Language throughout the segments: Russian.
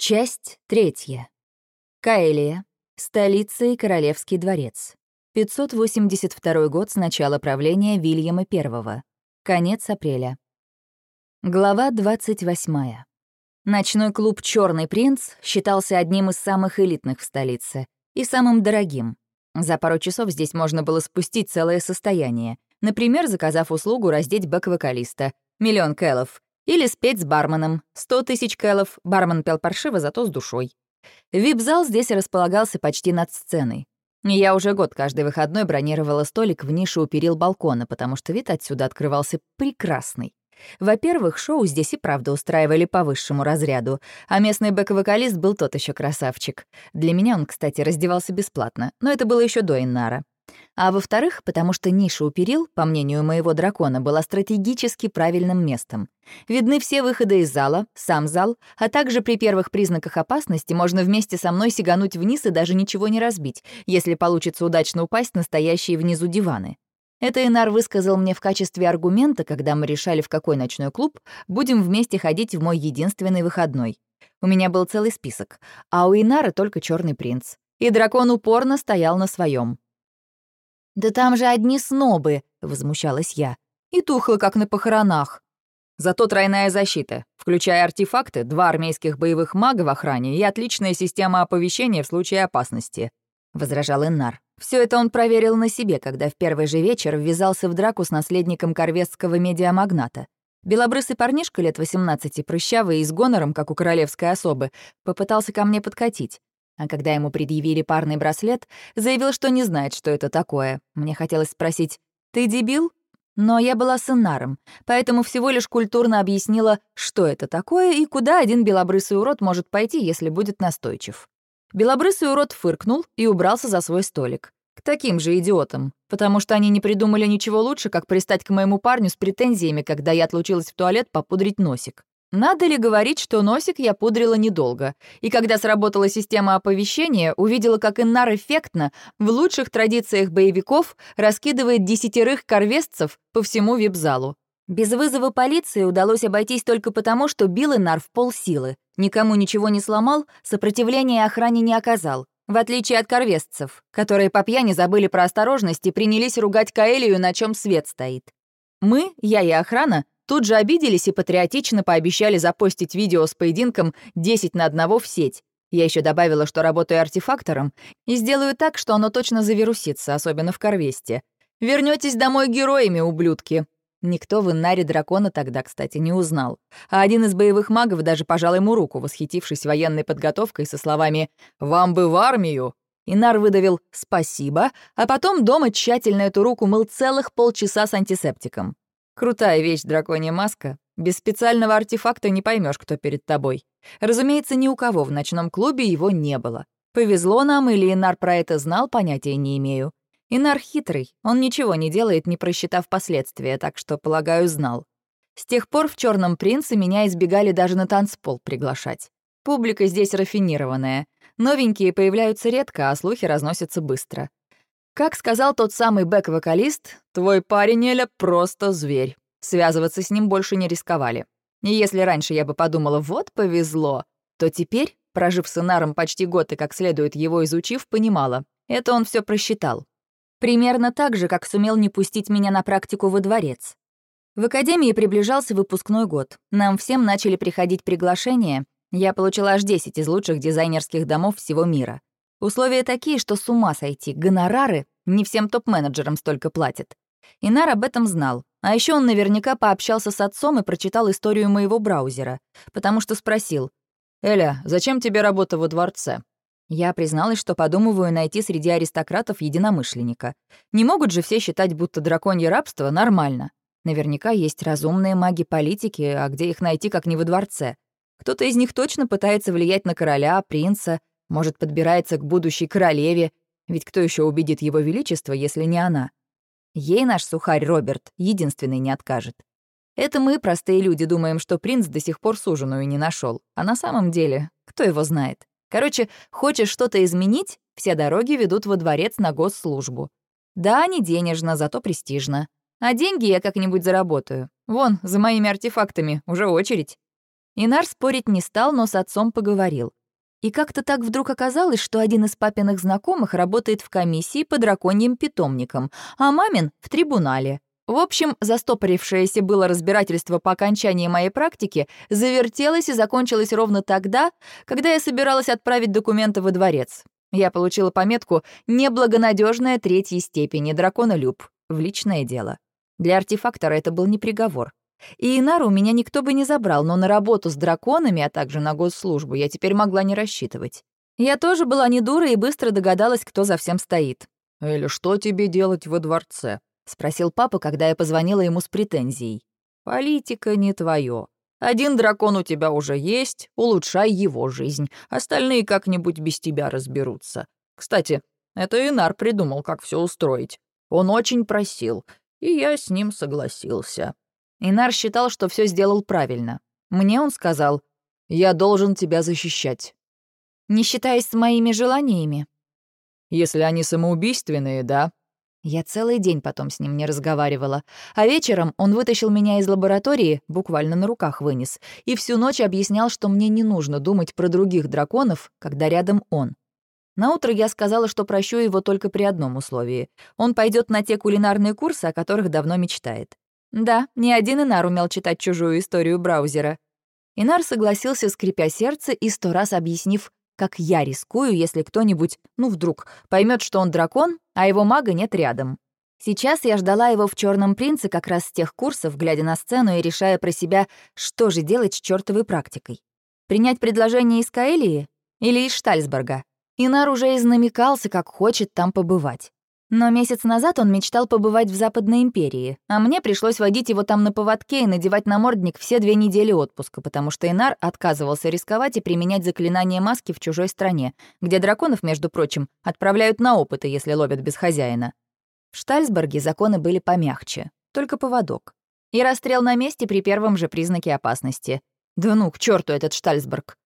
Часть третья. Каэлия. Столица и Королевский дворец. 582 год с начала правления Вильяма I. Конец апреля. Глава 28. Ночной клуб «Черный принц» считался одним из самых элитных в столице и самым дорогим. За пару часов здесь можно было спустить целое состояние, например, заказав услугу раздеть бэк-вокалиста, миллион кэлов, или спеть с барменом. Сто тысяч кэлов, бармен пел паршиво, зато с душой. Вип-зал здесь располагался почти над сценой. Я уже год каждый выходной бронировала столик в нише у перил балкона, потому что вид отсюда открывался прекрасный. Во-первых, шоу здесь и правда устраивали по высшему разряду, а местный бэк-вокалист был тот еще красавчик. Для меня он, кстати, раздевался бесплатно, но это было еще до Иннара. А во-вторых, потому что ниша у перил, по мнению моего дракона, была стратегически правильным местом. Видны все выходы из зала, сам зал, а также при первых признаках опасности можно вместе со мной сигануть вниз и даже ничего не разбить, если получится удачно упасть на стоящие внизу диваны. Это Инар высказал мне в качестве аргумента, когда мы решали, в какой ночной клуб будем вместе ходить в мой единственный выходной. У меня был целый список, а у Инара только черный принц. И дракон упорно стоял на своем. «Да там же одни снобы!» — возмущалась я. «И тухло, как на похоронах». Зато тройная защита, включая артефакты, два армейских боевых мага в охране и отличная система оповещения в случае опасности», — возражал Иннар. Все это он проверил на себе, когда в первый же вечер ввязался в драку с наследником корвестского медиамагната. Белобрысый парнишка лет 18, прыщавый и с гонором, как у королевской особы, попытался ко мне подкатить. А когда ему предъявили парный браслет, заявил, что не знает, что это такое. Мне хотелось спросить «Ты дебил?» Но я была с Иннаром, поэтому всего лишь культурно объяснила, что это такое и куда один белобрысый урод может пойти, если будет настойчив. Белобрысый урод фыркнул и убрался за свой столик. К таким же идиотам, потому что они не придумали ничего лучше, как пристать к моему парню с претензиями, когда я отлучилась в туалет попудрить носик. Надо ли говорить, что носик я пудрила недолго, и когда сработала система оповещения, увидела, как Иннар эффектно, в лучших традициях боевиков, раскидывает десятерых корвестцев по всему вип-залу. Без вызова полиции удалось обойтись только потому, что бил Иннар в полсилы. Никому ничего не сломал, сопротивления охране не оказал. В отличие от корвестцев, которые по пьяни забыли про осторожность и принялись ругать Каэлию, на чем свет стоит. Мы, я и охрана, Тут же обиделись и патриотично пообещали запостить видео с поединком 10 на одного в сеть. Я еще добавила, что работаю артефактором, и сделаю так, что оно точно завирусится, особенно в Корвесте. Вернетесь домой героями, ублюдки. Никто в Иннаре дракона тогда, кстати, не узнал. А один из боевых магов даже пожал ему руку, восхитившись военной подготовкой со словами «Вам бы в армию!» Инар выдавил «спасибо», а потом дома тщательно эту руку мыл целых полчаса с антисептиком. Крутая вещь драконья маска. Без специального артефакта не поймешь, кто перед тобой. Разумеется, ни у кого в ночном клубе его не было. Повезло нам, или Инар про это знал, понятия не имею. Инар хитрый, он ничего не делает, не просчитав последствия, так что, полагаю, знал. С тех пор в Черном принце меня избегали даже на танцпол приглашать. Публика здесь рафинированная. Новенькие появляются редко, а слухи разносятся быстро. Как сказал тот самый бэк-вокалист, твой парень Эля просто зверь. Связываться с ним больше не рисковали. И если раньше я бы подумала, вот повезло, то теперь, прожив с Инаром почти год и как следует его изучив, понимала, это он все просчитал. Примерно так же, как сумел не пустить меня на практику во дворец. В академии приближался выпускной год. Нам всем начали приходить приглашения. Я получила аж 10 из лучших дизайнерских домов всего мира. Условия такие, что с ума сойти. Гонорары не всем топ-менеджерам столько платят. Инар об этом знал. А еще он наверняка пообщался с отцом и прочитал историю моего браузера, потому что спросил, «Эля, зачем тебе работа во дворце?» Я призналась, что подумываю найти среди аристократов единомышленника. Не могут же все считать, будто драконье рабство нормально. Наверняка есть разумные маги-политики, а где их найти, как не во дворце? Кто-то из них точно пытается влиять на короля, принца, может, подбирается к будущей королеве, ведь кто еще убедит его величество, если не она? Ей наш сухарь Роберт единственный не откажет. Это мы, простые люди, думаем, что принц до сих пор суженую не нашел, а на самом деле, кто его знает? Короче, хочешь что-то изменить, все дороги ведут во дворец на госслужбу. Да, не денежно, зато престижно. А деньги я как-нибудь заработаю. Вон, за моими артефактами уже очередь. Инар спорить не стал, но с отцом поговорил. И как-то так вдруг оказалось, что один из папиных знакомых работает в комиссии по драконьим питомникам, а мамин — в трибунале. В общем, застопорившееся было разбирательство по окончании моей практики завертелось и закончилось ровно тогда, когда я собиралась отправить документы во дворец. Я получила пометку «Неблагонадежная третьей степени драконолюб» в личное дело. Для артефактора это был не приговор. И Инару меня никто бы не забрал, но на работу с драконами, а также на госслужбу я теперь могла не рассчитывать. Я тоже была не дура и быстро догадалась, кто за всем стоит. «Или что тебе делать во дворце?» — спросил папа, когда я позвонила ему с претензией. «Политика не твое. Один дракон у тебя уже есть, улучшай его жизнь. Остальные как-нибудь без тебя разберутся. Кстати, это Инар придумал, как все устроить. Он очень просил, и я с ним согласился». Инар считал, что все сделал правильно. Мне он сказал, «Я должен тебя защищать». «Не считаясь с моими желаниями?» «Если они самоубийственные, да», я целый день потом с ним не разговаривала. А вечером он вытащил меня из лаборатории, буквально на руках вынес, и всю ночь объяснял, что мне не нужно думать про других драконов, когда рядом он. Наутро я сказала, что прощу его только при одном условии. Он пойдет на те кулинарные курсы, о которых давно мечтает. Да, ни один Инар умел читать чужую историю браузера. Инар согласился, скрипя сердце и сто раз объяснив, как я рискую, если кто-нибудь, ну вдруг, поймет, что он дракон, а его мага нет рядом. Сейчас я ждала его в Черном принце как раз с тех курсов, глядя на сцену и решая про себя, что же делать с чертовой практикой. Принять предложение из Каэлии или из Штальсберга? Инар уже изнамекался, как хочет там побывать. Но месяц назад он мечтал побывать в Западной империи, а мне пришлось водить его там на поводке и надевать намордник все две недели отпуска, потому что Инар отказывался рисковать и применять заклинание маски в чужой стране, где драконов, между прочим, отправляют на опыты, если ловят без хозяина. В Штальсберге законы были помягче, только поводок. И расстрел на месте при первом же признаке опасности. Да ну, к черту этот Штальсберг.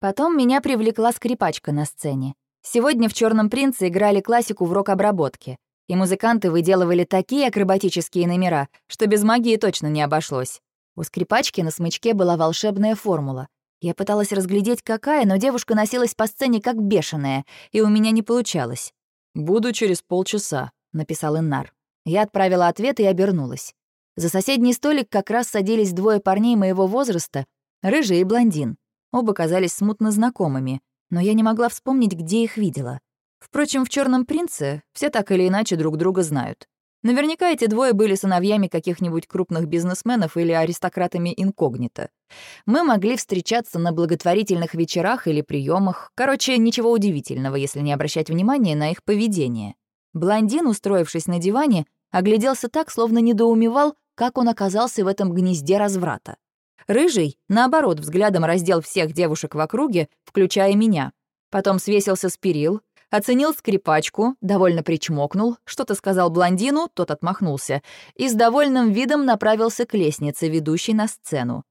Потом меня привлекла скрипачка на сцене. Сегодня в Черном принце играли классику в рок-обработке, и музыканты выделывали такие акробатические номера, что без магии точно не обошлось. У скрипачки на смычке была волшебная формула. Я пыталась разглядеть, какая, но девушка носилась по сцене как бешеная, и у меня не получалось. «Буду через полчаса», — написал Иннар. Я отправила ответ и обернулась. За соседний столик как раз садились двое парней моего возраста, рыжий и блондин. Оба казались смутно знакомыми но я не могла вспомнить, где их видела. Впрочем, в Черном принце все так или иначе друг друга знают. Наверняка эти двое были сыновьями каких-нибудь крупных бизнесменов или аристократами инкогнито. Мы могли встречаться на благотворительных вечерах или приемах. Короче, ничего удивительного, если не обращать внимания на их поведение. Блондин, устроившись на диване, огляделся так, словно недоумевал, как он оказался в этом гнезде разврата. Рыжий, наоборот, взглядом раздел всех девушек в округе, включая меня. Потом свесился с перил, оценил скрипачку, довольно причмокнул, что-то сказал блондину, тот отмахнулся, и с довольным видом направился к лестнице, ведущей на сцену.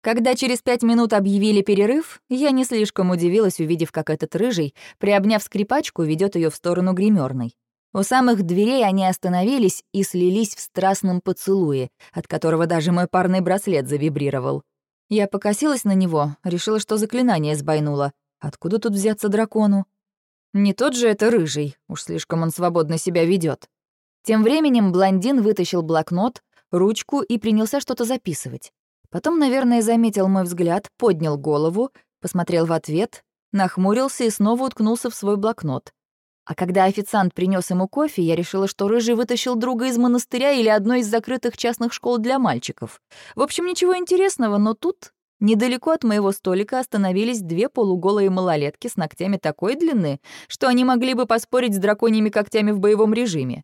Когда через пять минут объявили перерыв, я не слишком удивилась, увидев, как этот рыжий, приобняв скрипачку, ведет ее в сторону гримерной. У самых дверей они остановились и слились в страстном поцелуе, от которого даже мой парный браслет завибрировал. Я покосилась на него, решила, что заклинание сбойнуло. Откуда тут взяться дракону? Не тот же это рыжий, уж слишком он свободно себя ведет. Тем временем блондин вытащил блокнот, ручку и принялся что-то записывать. Потом, наверное, заметил мой взгляд, поднял голову, посмотрел в ответ, нахмурился и снова уткнулся в свой блокнот. А когда официант принес ему кофе, я решила, что Рыжий вытащил друга из монастыря или одной из закрытых частных школ для мальчиков. В общем, ничего интересного, но тут, недалеко от моего столика, остановились две полуголые малолетки с ногтями такой длины, что они могли бы поспорить с драконьими когтями в боевом режиме.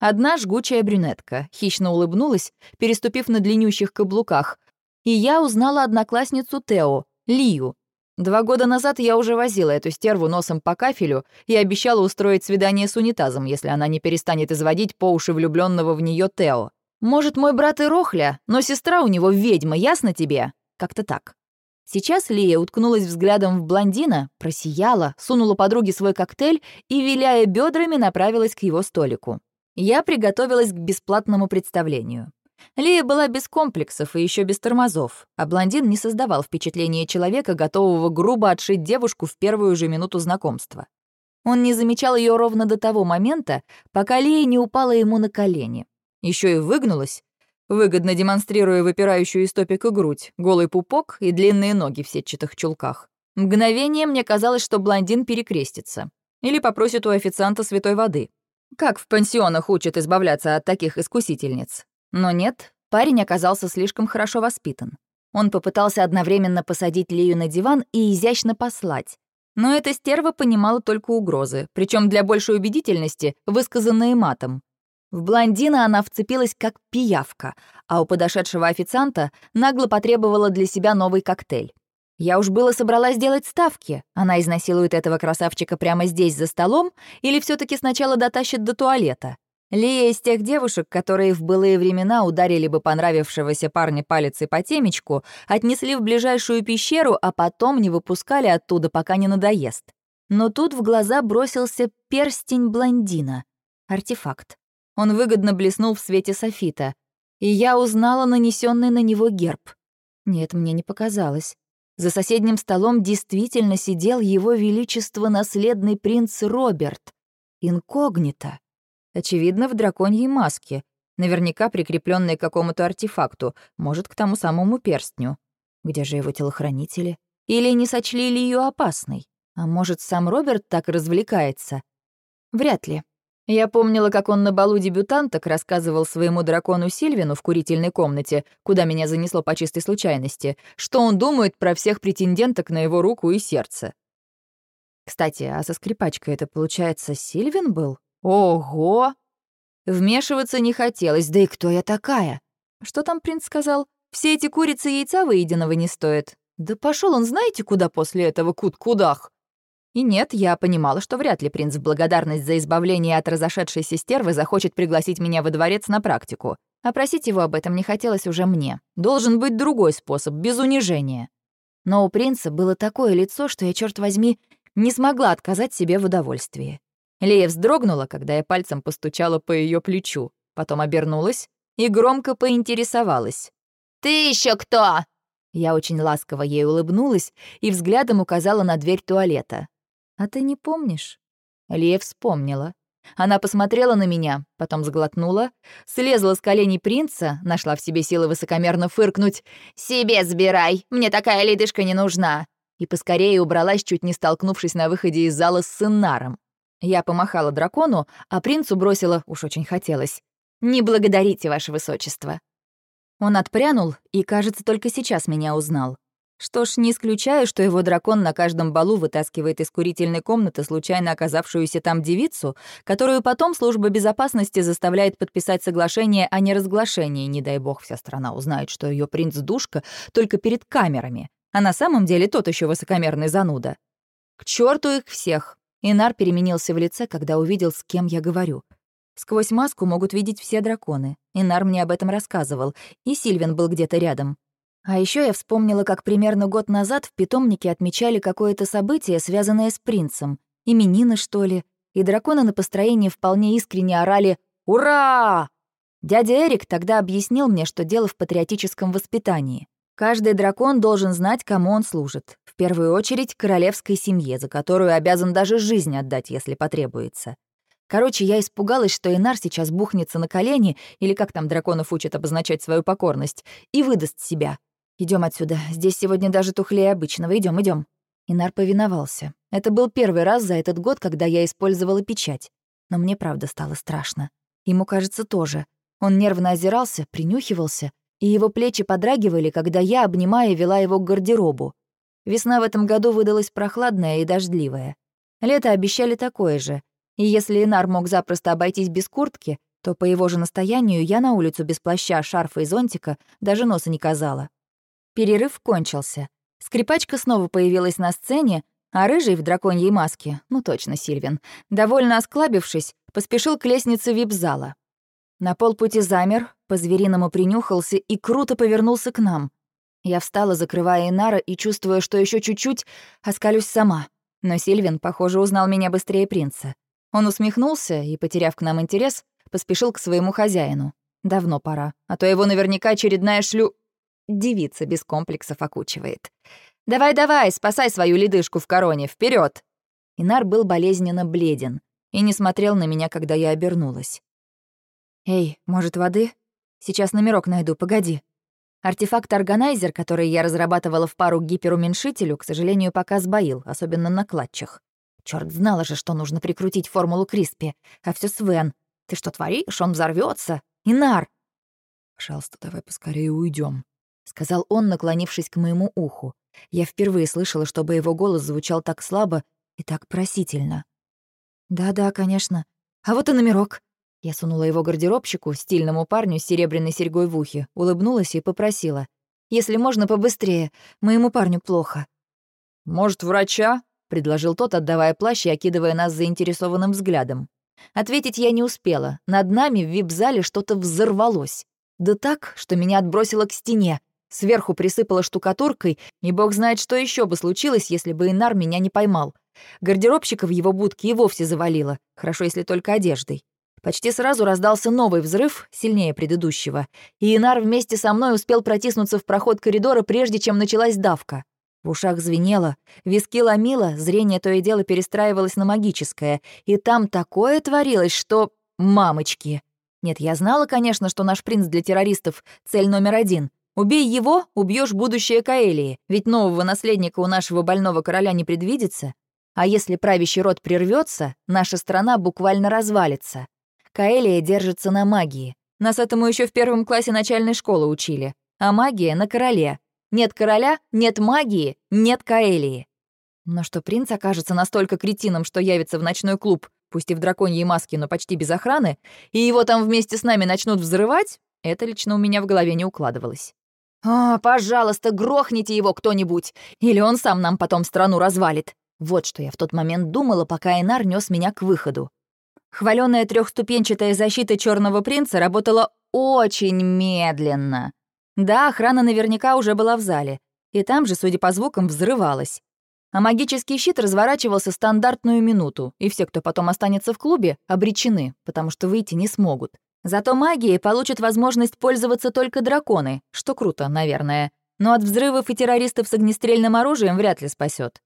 Одна жгучая брюнетка хищно улыбнулась, переступив на длиннющих каблуках, и я узнала одноклассницу Тео, Лию, Два года назад я уже возила эту стерву носом по кафелю и обещала устроить свидание с унитазом, если она не перестанет изводить по уши влюбленного в нее Тео. Может, мой брат и Рохля, но сестра у него ведьма, ясно тебе? Как-то так. Сейчас Лия уткнулась взглядом в блондина, просияла, сунула подруге свой коктейль и, виляя бедрами, направилась к его столику. Я приготовилась к бесплатному представлению. Лия была без комплексов и еще без тормозов, а блондин не создавал впечатления человека, готового грубо отшить девушку в первую же минуту знакомства. Он не замечал ее ровно до того момента, пока Лия не упала ему на колени. Еще и выгнулась, выгодно демонстрируя выпирающую из топика грудь, голый пупок и длинные ноги в сетчатых чулках. Мгновение мне казалось, что блондин перекрестится. Или попросит у официанта святой воды. Как в пансионах учат избавляться от таких искусительниц. Но нет, парень оказался слишком хорошо воспитан. Он попытался одновременно посадить Лию на диван и изящно послать. Но эта стерва понимала только угрозы, причем для большей убедительности, высказанные матом. В блондина она вцепилась как пиявка, а у подошедшего официанта нагло потребовала для себя новый коктейль. Я уж было собралась делать ставки. Она изнасилует этого красавчика прямо здесь, за столом, или все таки сначала дотащит до туалета. Лия из тех девушек, которые в былые времена ударили бы понравившегося парня палицей по темечку, отнесли в ближайшую пещеру, а потом не выпускали оттуда, пока не надоест. Но тут в глаза бросился перстень блондина. Артефакт. Он выгодно блеснул в свете софита. И я узнала нанесенный на него герб. Нет, мне не показалось. За соседним столом действительно сидел его величество наследный принц Роберт. Инкогнито. Очевидно, в драконьей маске, наверняка прикрепленной к какому-то артефакту, может, к тому самому перстню. Где же его телохранители? Или не сочли ли ее опасной? А может, сам Роберт так развлекается? Вряд ли. Я помнила, как он на балу дебютанток рассказывал своему дракону Сильвину в курительной комнате, куда меня занесло по чистой случайности, что он думает про всех претенденток на его руку и сердце. Кстати, а со скрипачкой это, получается, Сильвин был? Ого! Вмешиваться не хотелось, да и кто я такая? Что там принц сказал? Все эти курицы яйца выеденного не стоят. Да пошел он знаете куда после этого кут-кудах? И нет, я понимала, что вряд ли принц в благодарность за избавление от разошедшейся стервы захочет пригласить меня во дворец на практику. А просить его об этом не хотелось уже мне. Должен быть другой способ, без унижения. Но у принца было такое лицо, что я, черт возьми, не смогла отказать себе в удовольствии. Лея вздрогнула, когда я пальцем постучала по ее плечу, потом обернулась и громко поинтересовалась. «Ты еще кто?» Я очень ласково ей улыбнулась и взглядом указала на дверь туалета. «А ты не помнишь?» Лея вспомнила. Она посмотрела на меня, потом сглотнула, слезла с коленей принца, нашла в себе силы высокомерно фыркнуть. «Себе забирай, мне такая ледышка не нужна!» И поскорее убралась, чуть не столкнувшись на выходе из зала с сценаром. Я помахала дракону, а принцу бросила, уж очень хотелось. «Не благодарите, ваше высочество». Он отпрянул и, кажется, только сейчас меня узнал. Что ж, не исключаю, что его дракон на каждом балу вытаскивает из курительной комнаты случайно оказавшуюся там девицу, которую потом служба безопасности заставляет подписать соглашение о неразглашении, не дай бог вся страна узнает, что ее принц-душка только перед камерами, а на самом деле тот еще высокомерный зануда. К черту их всех! Инар переменился в лице, когда увидел, с кем я говорю. Сквозь маску могут видеть все драконы. Инар мне об этом рассказывал, и Сильвин был где-то рядом. А еще я вспомнила, как примерно год назад в питомнике отмечали какое-то событие, связанное с принцем. Именины, что ли. И драконы на построении вполне искренне орали «Ура!». Дядя Эрик тогда объяснил мне, что дело в патриотическом воспитании. Каждый дракон должен знать, кому он служит. В первую очередь, королевской семье, за которую обязан даже жизнь отдать, если потребуется. Короче, я испугалась, что Инар сейчас бухнется на колени, или как там драконов учат обозначать свою покорность, и выдаст себя. Идем отсюда. Здесь сегодня даже тухлее обычного. Идем, идем. Инар повиновался. Это был первый раз за этот год, когда я использовала печать. Но мне правда стало страшно. Ему, кажется, тоже. Он нервно озирался, принюхивался, и его плечи подрагивали, когда я, обнимая, вела его к гардеробу. Весна в этом году выдалась прохладная и дождливая. Лето обещали такое же. И если Инар мог запросто обойтись без куртки, то по его же настоянию я на улицу без плаща, шарфа и зонтика даже носа не казала. Перерыв кончился. Скрипачка снова появилась на сцене, а рыжий в драконьей маске, ну точно Сильвин, довольно осклабившись, поспешил к лестнице вип-зала. На полпути замер, по-звериному принюхался и круто повернулся к нам. Я встала, закрывая Инара, и чувствуя, что еще чуть-чуть, оскалюсь сама. Но Сильвин, похоже, узнал меня быстрее принца. Он усмехнулся и, потеряв к нам интерес, поспешил к своему хозяину. Давно пора, а то его наверняка очередная шлю... Девица без комплексов окучивает. «Давай-давай, спасай свою ледышку в короне, вперед! Инар был болезненно бледен и не смотрел на меня, когда я обернулась. «Эй, может, воды? Сейчас номерок найду, погоди». Артефакт-органайзер, который я разрабатывала в пару к гиперуменьшителю, к сожалению, пока сбоил, особенно на клатчах. Черт, знала же, что нужно прикрутить формулу Криспи. А все Свен. Ты что творишь? Он взорвется. Инар! «Пожалуйста, давай поскорее уйдем, сказал он, наклонившись к моему уху. Я впервые слышала, чтобы его голос звучал так слабо и так просительно. «Да-да, конечно. А вот и номерок». Я сунула его гардеробщику, стильному парню с серебряной серьгой в ухе, улыбнулась и попросила. «Если можно, побыстрее. Моему парню плохо». «Может, врача?» — предложил тот, отдавая плащ и окидывая нас заинтересованным взглядом. Ответить я не успела. Над нами в вип-зале что-то взорвалось. Да так, что меня отбросило к стене. Сверху присыпало штукатуркой, и бог знает, что еще бы случилось, если бы Инар меня не поймал. Гардеробщика в его будке и вовсе завалило, хорошо, если только одеждой. Почти сразу раздался новый взрыв, сильнее предыдущего, и Инар вместе со мной успел протиснуться в проход коридора, прежде чем началась давка. В ушах звенело, виски ломило, зрение то и дело перестраивалось на магическое, и там такое творилось, что... Мамочки! Нет, я знала, конечно, что наш принц для террористов — цель номер один. Убей его — убьешь будущее Каэлии, ведь нового наследника у нашего больного короля не предвидится. А если правящий род прервется, наша страна буквально развалится. Каэлия держится на магии. Нас этому еще в первом классе начальной школы учили. А магия на короле. Нет короля, нет магии, нет Каэлии. Но что принц окажется настолько кретином, что явится в ночной клуб, пусть и в драконьей маске, но почти без охраны, и его там вместе с нами начнут взрывать, это лично у меня в голове не укладывалось. «О, пожалуйста, грохните его кто-нибудь, или он сам нам потом страну развалит», вот что я в тот момент думала, пока Энар нес меня к выходу. Хваленая трехступенчатая защита черного принца работала очень медленно. Да, охрана наверняка уже была в зале, и там же, судя по звукам, взрывалась. А магический щит разворачивался стандартную минуту, и все, кто потом останется в клубе, обречены, потому что выйти не смогут. Зато магией получат возможность пользоваться только драконы, что круто, наверное. Но от взрывов и террористов с огнестрельным оружием вряд ли спасет.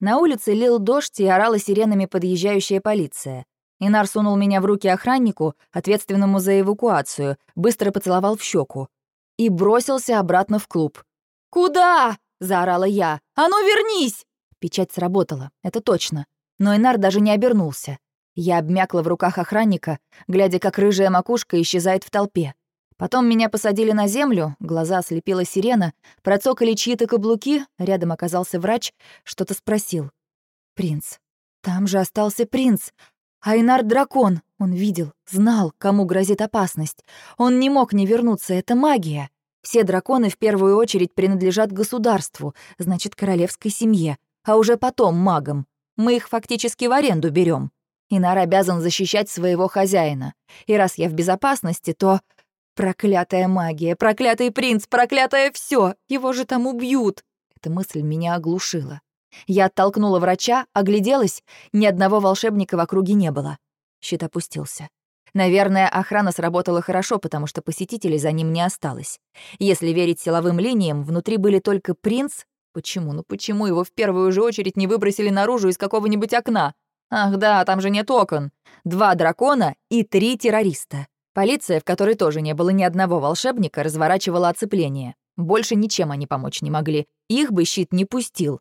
На улице лил дождь и орала сиренами подъезжающая полиция. Инар сунул меня в руки охраннику, ответственному за эвакуацию, быстро поцеловал в щеку и бросился обратно в клуб. «Куда?» — заорала я. «А ну вернись!» Печать сработала, это точно. Но Инар даже не обернулся. Я обмякла в руках охранника, глядя, как рыжая макушка исчезает в толпе. Потом меня посадили на землю, глаза ослепила сирена, процокали чьи-то каблуки, рядом оказался врач, что-то спросил. «Принц. Там же остался принц. Айнар — дракон. Он видел, знал, кому грозит опасность. Он не мог не вернуться, это магия. Все драконы в первую очередь принадлежат государству, значит, королевской семье, а уже потом магам. Мы их фактически в аренду берем. Инар обязан защищать своего хозяина. И раз я в безопасности, то Проклятая магия, проклятый принц, проклятое все! Его же там убьют! Эта мысль меня оглушила. Я оттолкнула врача, огляделась, ни одного волшебника в округе не было. Щит опустился. Наверное, охрана сработала хорошо, потому что посетителей за ним не осталось. Если верить силовым линиям, внутри были только принц. Почему? Ну почему его в первую же очередь не выбросили наружу из какого-нибудь окна? Ах да, там же нет окон. Два дракона и три террориста. Полиция, в которой тоже не было ни одного волшебника, разворачивала оцепление. Больше ничем они помочь не могли. Их бы щит не пустил.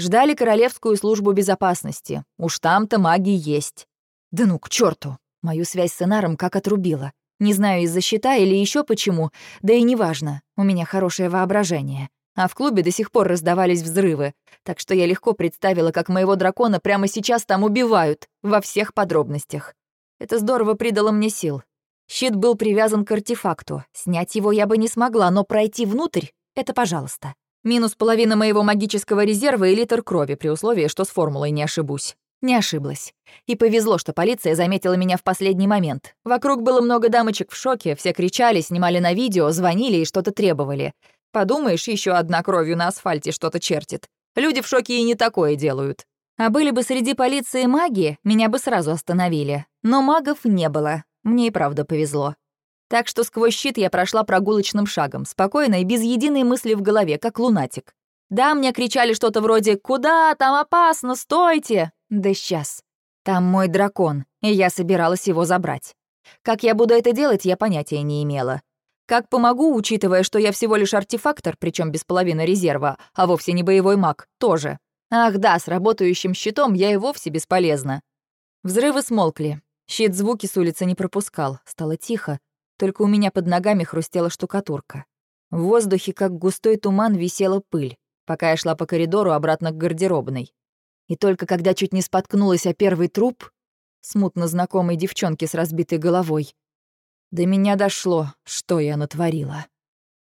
Ждали Королевскую службу безопасности. Уж там-то маги есть. Да ну, к черту! Мою связь с Энаром как отрубила. Не знаю, из-за щита или еще почему, да и неважно. У меня хорошее воображение. А в клубе до сих пор раздавались взрывы, так что я легко представила, как моего дракона прямо сейчас там убивают, во всех подробностях. Это здорово придало мне сил. Щит был привязан к артефакту. Снять его я бы не смогла, но пройти внутрь — это пожалуйста. Минус половина моего магического резерва и литр крови, при условии, что с формулой не ошибусь. Не ошиблась. И повезло, что полиция заметила меня в последний момент. Вокруг было много дамочек в шоке, все кричали, снимали на видео, звонили и что-то требовали. Подумаешь, еще одна кровью на асфальте что-то чертит. Люди в шоке и не такое делают. А были бы среди полиции маги, меня бы сразу остановили. Но магов не было, мне и правда повезло. Так что сквозь щит я прошла прогулочным шагом, спокойно и без единой мысли в голове, как лунатик. Да, мне кричали что-то вроде «Куда? Там опасно, стойте!» Да сейчас. Там мой дракон, и я собиралась его забрать. Как я буду это делать, я понятия не имела. Как помогу, учитывая, что я всего лишь артефактор, причем без половины резерва, а вовсе не боевой маг, тоже. Ах да, с работающим щитом я и вовсе бесполезна. Взрывы смолкли. Щит звуки с улицы не пропускал. Стало тихо. Только у меня под ногами хрустела штукатурка. В воздухе, как густой туман, висела пыль, пока я шла по коридору обратно к гардеробной. И только когда чуть не споткнулась о первый труп, смутно знакомой девчонки с разбитой головой, до меня дошло, что я натворила.